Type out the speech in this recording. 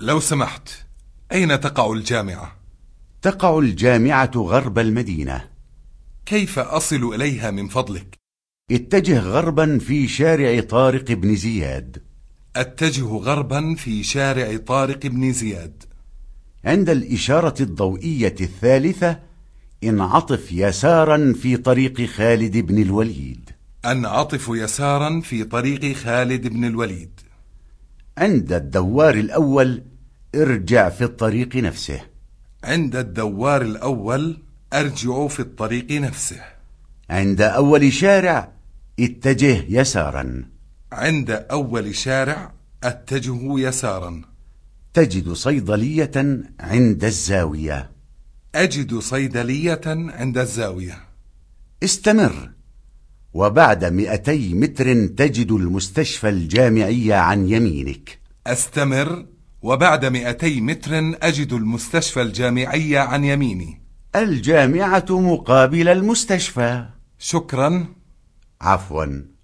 لو سمحت أين تقع الجامعة؟ تقع الجامعة غرب المدينة. كيف أصل إليها من فضلك؟ اتجه غربا في شارع طارق بن زياد. أتجه غربا في شارع طارق بن زياد. عند الإشارة الضوئية الثالثة انعطف يسارا في طريق خالد بن الوليد. أنعطف يسارا في طريق خالد بن الوليد. عند الدوار الأول ارجع في الطريق نفسه. عند الدوار الأول أرجع في الطريق نفسه. عند أول شارع اتجه يسارا. عند أول شارع أتجه يسارا. تجد صيدلية عند الزاوية. أجد صيدلية عند الزاوية. استمر وبعد مئتي متر تجد المستشفى الجامعي عن يمينك. أستمر وبعد مئتي متر أجد المستشفى الجامعي عن يميني. الجامعة مقابل المستشفى. شكرا. عفوا.